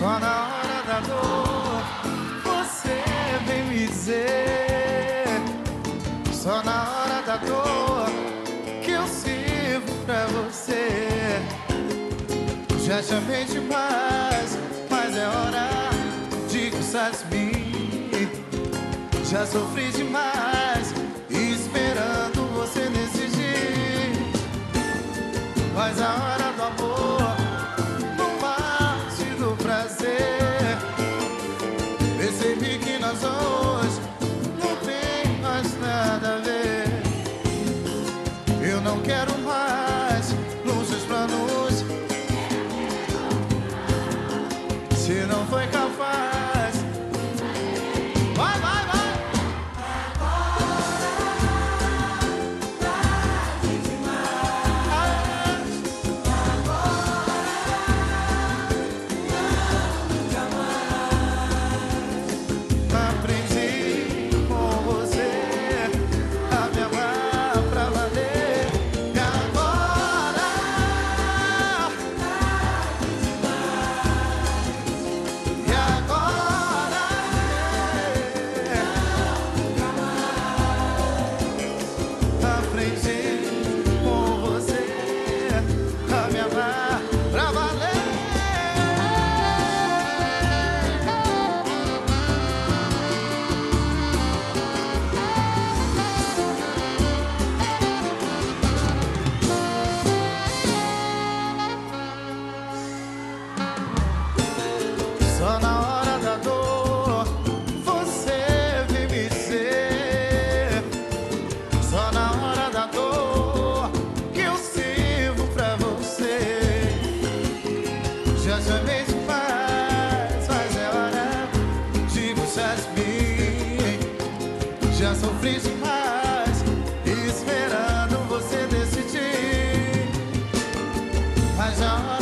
Só na hora da dor você vem me dizer. Só na hora da dor que eu sirvo pra você. Já chamei demais, mas é hora de gostar de. Já sofri demais, esperando você decidir. Mas a hora do amor Dois não tem mais nada a ver. Eu não quero lives in já sofri demais esperando você decidir. Mas a hora